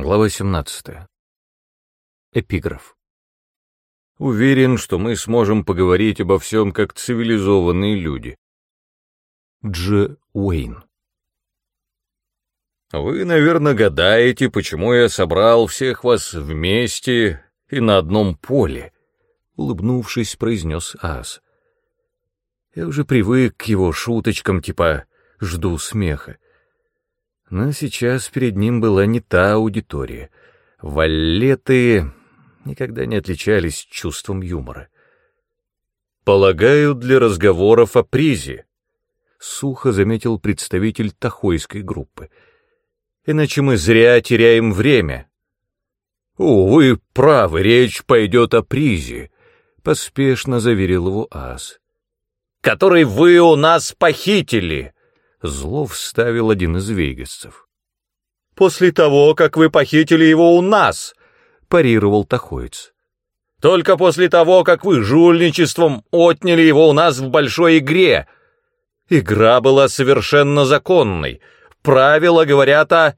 Глава 17. Эпиграф. Уверен, что мы сможем поговорить обо всем как цивилизованные люди. Дж. Уэйн. Вы, наверное, гадаете, почему я собрал всех вас вместе и на одном поле, улыбнувшись, произнес Ас. Я уже привык к его шуточкам типа «жду смеха». Но сейчас перед ним была не та аудитория. Валеты никогда не отличались чувством юмора. «Полагаю, для разговоров о призе», — сухо заметил представитель Тахойской группы. «Иначе мы зря теряем время». «О, вы правы, речь пойдет о призе», — поспешно заверил его Ас. «Который вы у нас похитили», Зло вставил один из вейгасцев. «После того, как вы похитили его у нас!» — парировал Тахоец. «Только после того, как вы жульничеством отняли его у нас в большой игре. Игра была совершенно законной. Правила говорят о...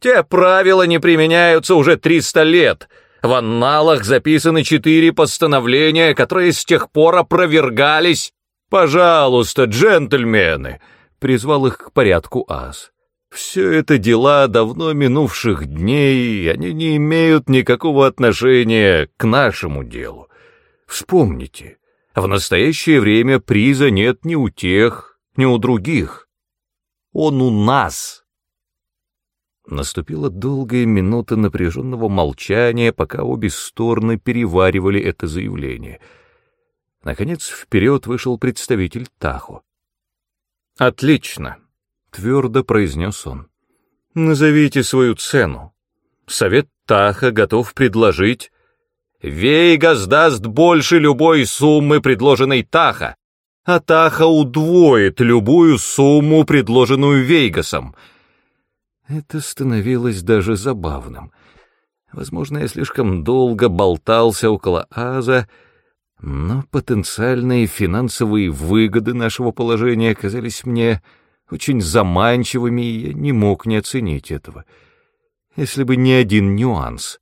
Те правила не применяются уже триста лет. В анналах записаны четыре постановления, которые с тех пор опровергались. Пожалуйста, джентльмены!» Призвал их к порядку ас. Все это дела давно минувших дней, они не имеют никакого отношения к нашему делу. Вспомните, в настоящее время приза нет ни у тех, ни у других. Он у нас. Наступила долгая минута напряженного молчания, пока обе стороны переваривали это заявление. Наконец вперед вышел представитель Тахо. «Отлично», — твердо произнес он. «Назовите свою цену. Совет Таха готов предложить...» «Вейгас даст больше любой суммы, предложенной Таха, а Таха удвоит любую сумму, предложенную Вейгасом». Это становилось даже забавным. Возможно, я слишком долго болтался около Аза, но потенциальные финансовые выгоды нашего положения оказались мне очень заманчивыми, и я не мог не оценить этого, если бы не один нюанс.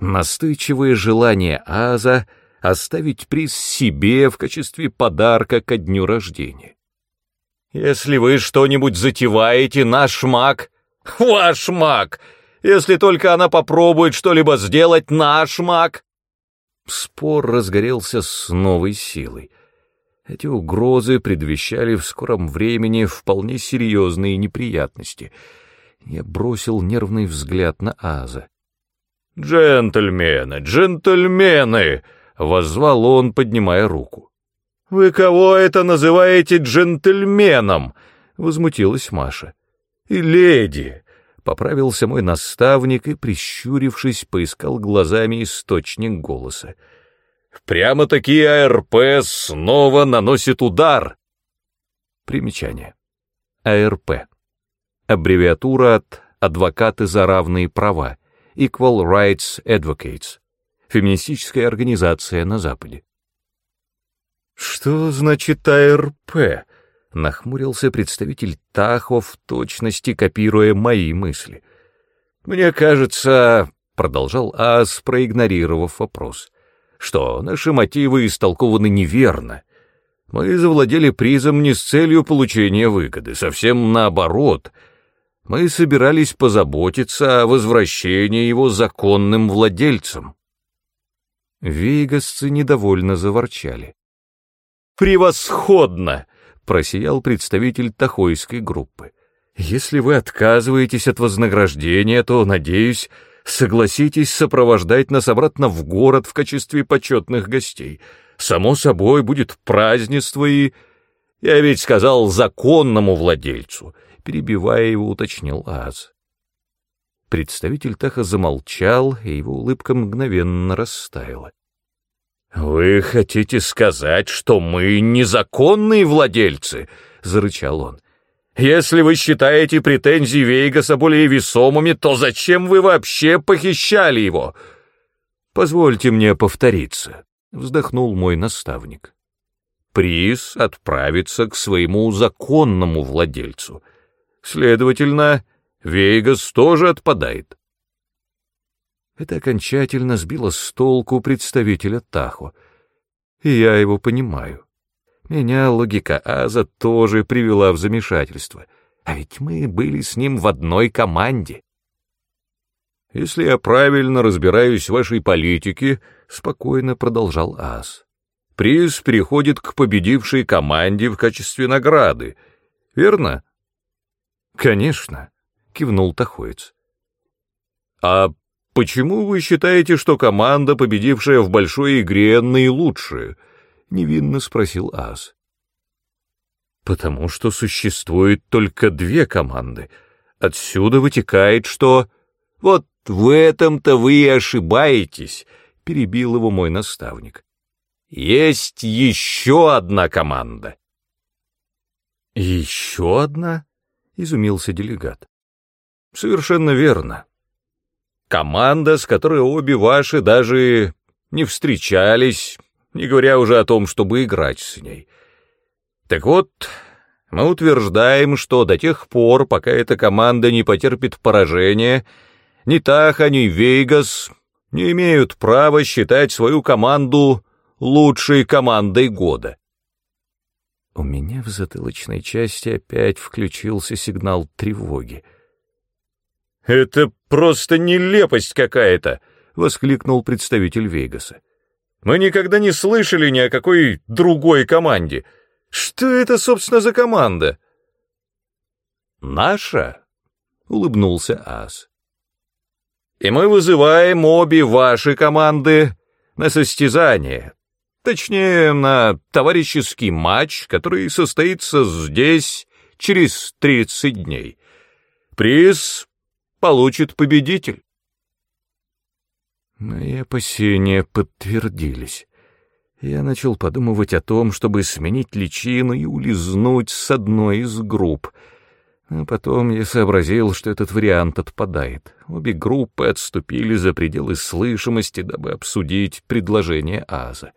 Настойчивое желание Аза оставить приз себе в качестве подарка ко дню рождения. «Если вы что-нибудь затеваете, наш маг...» «Ваш маг! Если только она попробует что-либо сделать, наш маг!» Спор разгорелся с новой силой. Эти угрозы предвещали в скором времени вполне серьезные неприятности. Я бросил нервный взгляд на Аза. «Джентльмены, джентльмены!» — воззвал он, поднимая руку. «Вы кого это называете джентльменом?» — возмутилась Маша. «И леди, Поправился мой наставник и, прищурившись, поискал глазами источник голоса. «Прямо-таки АРП снова наносит удар!» Примечание. АРП. Аббревиатура от «Адвокаты за равные права» Equal Rights Advocates. Феминистическая организация на Западе. «Что значит АРП?» Нахмурился представитель Тахо в точности, копируя мои мысли. «Мне кажется...» — продолжал Ас, проигнорировав вопрос. «Что, наши мотивы истолкованы неверно. Мы завладели призом не с целью получения выгоды, совсем наоборот. Мы собирались позаботиться о возвращении его законным владельцам». Вейгасцы недовольно заворчали. «Превосходно!» Просиял представитель Тахойской группы. «Если вы отказываетесь от вознаграждения, то, надеюсь, согласитесь сопровождать нас обратно в город в качестве почетных гостей. Само собой, будет празднество и...» «Я ведь сказал законному владельцу», — перебивая его, уточнил Аз. Представитель Таха замолчал, и его улыбка мгновенно растаяла. «Вы хотите сказать, что мы незаконные владельцы?» — зарычал он. «Если вы считаете претензии Вейгаса более весомыми, то зачем вы вообще похищали его?» «Позвольте мне повториться», — вздохнул мой наставник. «Приз отправится к своему законному владельцу. Следовательно, Вейгас тоже отпадает». Это окончательно сбило с толку представителя Тахо. И я его понимаю. Меня логика Аза тоже привела в замешательство. А ведь мы были с ним в одной команде. «Если я правильно разбираюсь в вашей политике», — спокойно продолжал Аз, — «приз переходит к победившей команде в качестве награды, верно?» «Конечно», — кивнул Тахоец. «А почему вы считаете, что команда, победившая в большой игре, наилучшая?» — невинно спросил Аз. «Потому что существует только две команды. Отсюда вытекает, что...» «Вот в этом-то вы и ошибаетесь», — перебил его мой наставник. «Есть еще одна команда». «Еще одна?» — изумился делегат. «Совершенно верно. Команда, с которой обе ваши даже не встречались, не говоря уже о том, чтобы играть с ней. Так вот, мы утверждаем, что до тех пор, пока эта команда не потерпит поражения, ни Таха, ни Вейгас не имеют права считать свою команду лучшей командой года. У меня в затылочной части опять включился сигнал тревоги. «Это просто нелепость какая-то!» — воскликнул представитель Вейгаса. Мы никогда не слышали ни о какой другой команде. Что это, собственно, за команда? Наша, улыбнулся Ас. И мы вызываем обе ваши команды на состязание. Точнее, на товарищеский матч, который состоится здесь через 30 дней. Приз получит победитель. Мои опасения подтвердились. Я начал подумывать о том, чтобы сменить личину и улизнуть с одной из групп. А потом я сообразил, что этот вариант отпадает. Обе группы отступили за пределы слышимости, дабы обсудить предложение Аза.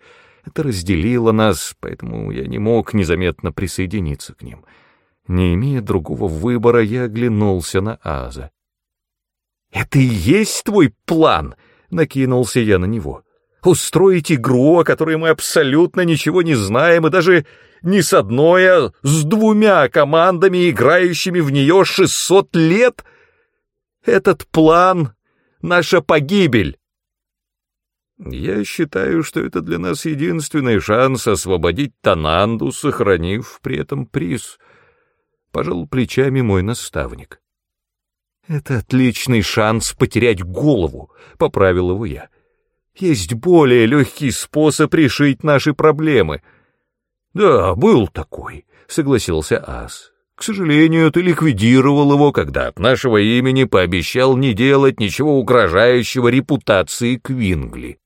Это разделило нас, поэтому я не мог незаметно присоединиться к ним. Не имея другого выбора, я оглянулся на Аза. «Это и есть твой план?» Накинулся я на него. Устроить игру, о которой мы абсолютно ничего не знаем, и даже не с одной, а с двумя командами, играющими в нее шестьсот лет? Этот план — наша погибель. Я считаю, что это для нас единственный шанс освободить Тананду, сохранив при этом приз. Пожал плечами мой наставник. «Это отличный шанс потерять голову», — поправил его я. «Есть более легкий способ решить наши проблемы». «Да, был такой», — согласился Ас. «К сожалению, ты ликвидировал его, когда от нашего имени пообещал не делать ничего угрожающего репутации Квингли».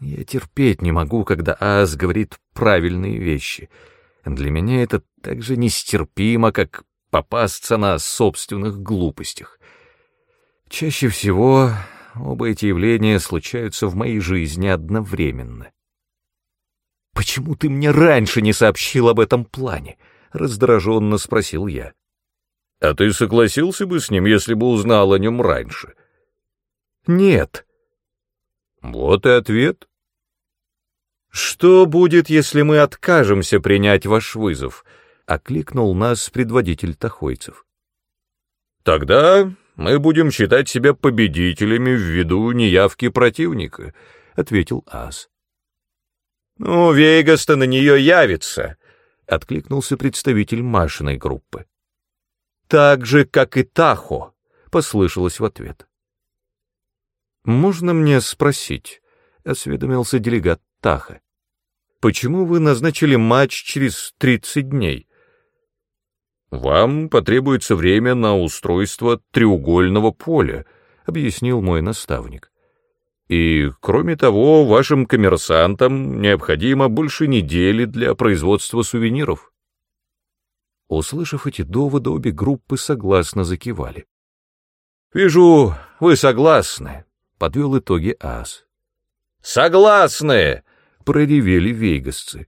Я терпеть не могу, когда Ас говорит правильные вещи. Для меня это так же нестерпимо, как попасться на собственных глупостях. Чаще всего оба эти явления случаются в моей жизни одновременно. «Почему ты мне раньше не сообщил об этом плане?» — раздраженно спросил я. «А ты согласился бы с ним, если бы узнал о нем раньше?» «Нет». «Вот и ответ». «Что будет, если мы откажемся принять ваш вызов?» — окликнул нас предводитель тахойцев. «Тогда мы будем считать себя победителями ввиду неявки противника», — ответил Ас. «Ну, Вейгас-то на нее явится», — откликнулся представитель Машиной группы. «Так же, как и Тахо», — послышалось в ответ. «Можно мне спросить?» — осведомился делегат Таха. «Почему вы назначили матч через тридцать дней?» «Вам потребуется время на устройство треугольного поля», — объяснил мой наставник. «И, кроме того, вашим коммерсантам необходимо больше недели для производства сувениров». Услышав эти доводы, обе группы согласно закивали. «Вижу, вы согласны», — подвел итоги Ас. «Согласны!» — проревели вейгасцы.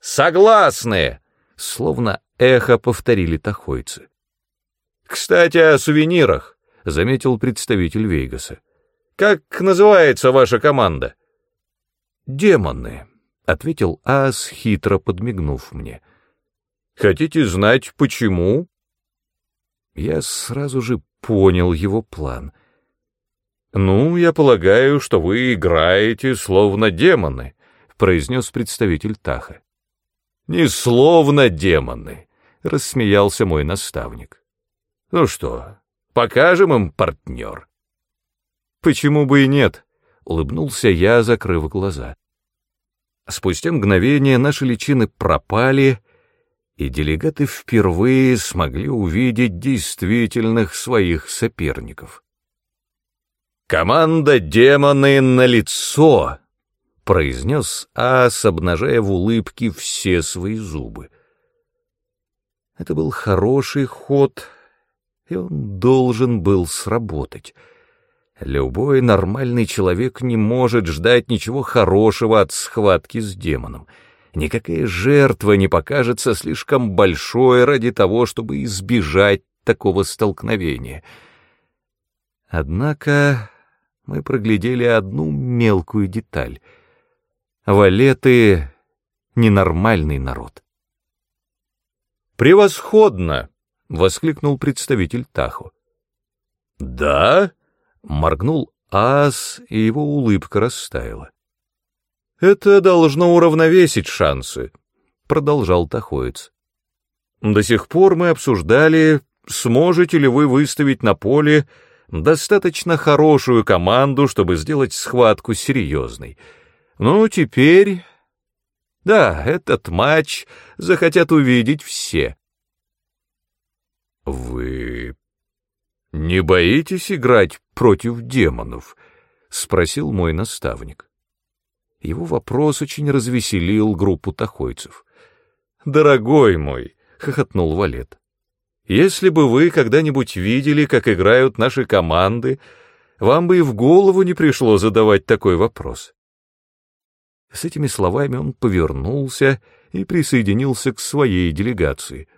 «Согласны!» Словно эхо повторили тахойцы. «Кстати, о сувенирах», — заметил представитель Вейгаса. Как называется ваша команда?» «Демоны», — ответил Ас, хитро подмигнув мне. «Хотите знать, почему?» Я сразу же понял его план. «Ну, я полагаю, что вы играете словно демоны», — произнес представитель Таха. «Не словно демоны», — рассмеялся мой наставник. «Ну что, покажем им партнер?» «Почему бы и нет?» — улыбнулся я, закрыв глаза. Спустя мгновение наши личины пропали, и делегаты впервые смогли увидеть действительных своих соперников. «Команда демоны на лицо!» — произнес Ас, обнажая в улыбке все свои зубы. Это был хороший ход, и он должен был сработать — Любой нормальный человек не может ждать ничего хорошего от схватки с демоном. Никакая жертва не покажется слишком большой ради того, чтобы избежать такого столкновения. Однако мы проглядели одну мелкую деталь. Валеты — ненормальный народ. «Превосходно!» — воскликнул представитель Тахо. «Да?» Моргнул ас, и его улыбка растаяла. «Это должно уравновесить шансы», — продолжал Тахоец. «До сих пор мы обсуждали, сможете ли вы выставить на поле достаточно хорошую команду, чтобы сделать схватку серьезной. Ну, теперь... Да, этот матч захотят увидеть все». «Вы «Не боитесь играть против демонов?» — спросил мой наставник. Его вопрос очень развеселил группу тахойцев. «Дорогой мой!» — хохотнул Валет. «Если бы вы когда-нибудь видели, как играют наши команды, вам бы и в голову не пришло задавать такой вопрос». С этими словами он повернулся и присоединился к своей делегации.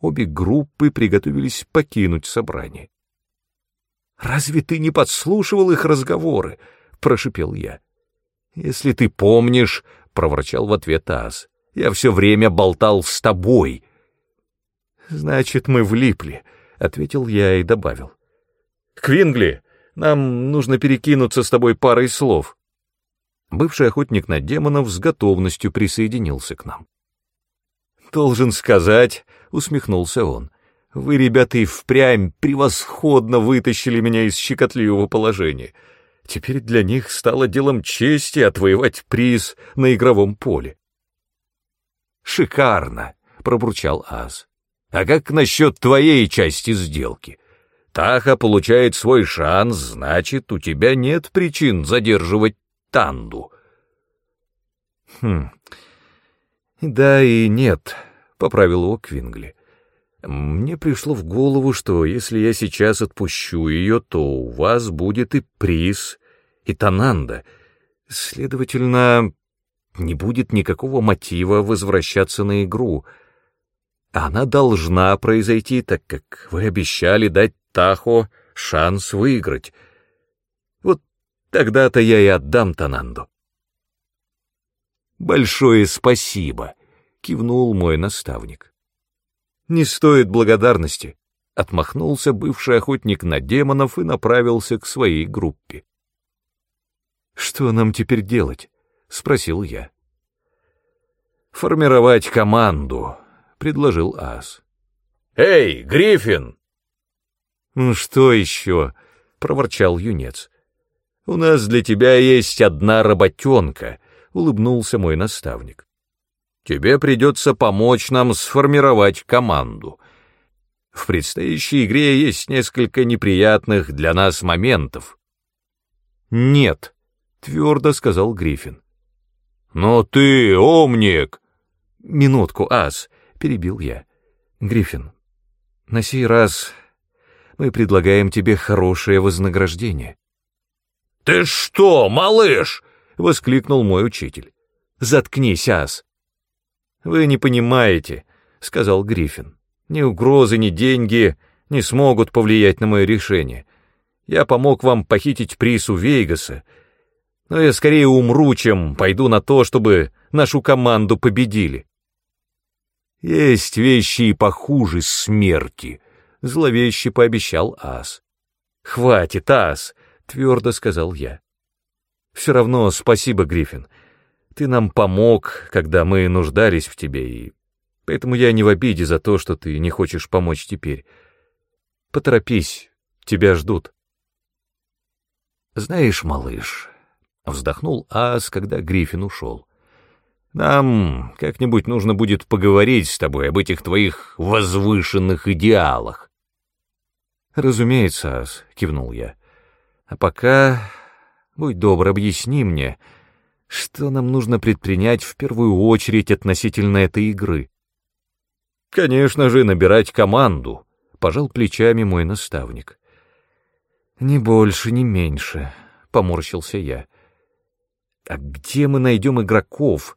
Обе группы приготовились покинуть собрание. «Разве ты не подслушивал их разговоры?» — прошипел я. «Если ты помнишь», — проворчал в ответ Аз, — «я все время болтал с тобой». «Значит, мы влипли», — ответил я и добавил. «Квингли, нам нужно перекинуться с тобой парой слов». Бывший охотник на демонов с готовностью присоединился к нам. «Должен сказать», — усмехнулся он, — вы, ребята, и впрямь превосходно вытащили меня из щекотливого положения. Теперь для них стало делом чести отвоевать приз на игровом поле. «Шикарно!» — пробурчал Аз. «А как насчет твоей части сделки? Таха получает свой шанс, значит, у тебя нет причин задерживать Танду». «Хм... Да и нет», — поправил его Квингли. Мне пришло в голову, что если я сейчас отпущу ее, то у вас будет и приз, и Тананда. Следовательно, не будет никакого мотива возвращаться на игру. Она должна произойти, так как вы обещали дать Тахо шанс выиграть. Тогда-то я и отдам Тананду. «Большое спасибо», — кивнул мой наставник. «Не стоит благодарности», — отмахнулся бывший охотник на демонов и направился к своей группе. «Что нам теперь делать?» — спросил я. «Формировать команду», — предложил Ас. «Эй, Гриффин!» «Ну что еще?» — проворчал юнец. «У нас для тебя есть одна работенка», — улыбнулся мой наставник. Тебе придется помочь нам сформировать команду. В предстоящей игре есть несколько неприятных для нас моментов. Нет, твердо сказал Гриффин. Но ты, умник! Минутку, ас, перебил я. Гриффин, на сей раз мы предлагаем тебе хорошее вознаграждение. «Ты что, малыш?» — воскликнул мой учитель. «Заткнись, ас!» «Вы не понимаете», — сказал Гриффин. «Ни угрозы, ни деньги не смогут повлиять на мое решение. Я помог вам похитить приз у Вейгаса, но я скорее умру, чем пойду на то, чтобы нашу команду победили. Есть вещи и похуже смерти, — зловеще пообещал Ас. Хватит, Ас, — твердо сказал я. Все равно спасибо, Гриффин. Ты нам помог, когда мы нуждались в тебе, и поэтому я не в обиде за то, что ты не хочешь помочь теперь. Поторопись, тебя ждут. Знаешь, малыш, — вздохнул Ас, когда Гриффин ушел, — нам как-нибудь нужно будет поговорить с тобой об этих твоих возвышенных идеалах. Разумеется, Ас, — кивнул я. А пока, будь добр, объясни мне, что нам нужно предпринять в первую очередь относительно этой игры. Конечно же, набирать команду, — пожал плечами мой наставник. «Ни больше, ни меньше», — поморщился я. «А где мы найдем игроков,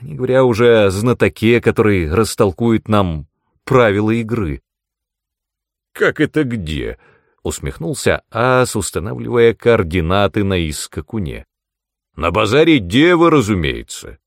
не говоря уже о знатоке, который растолкует нам правила игры?» «Как это где?» — усмехнулся Ас, устанавливая координаты на искакуне. «На базаре Девы, разумеется.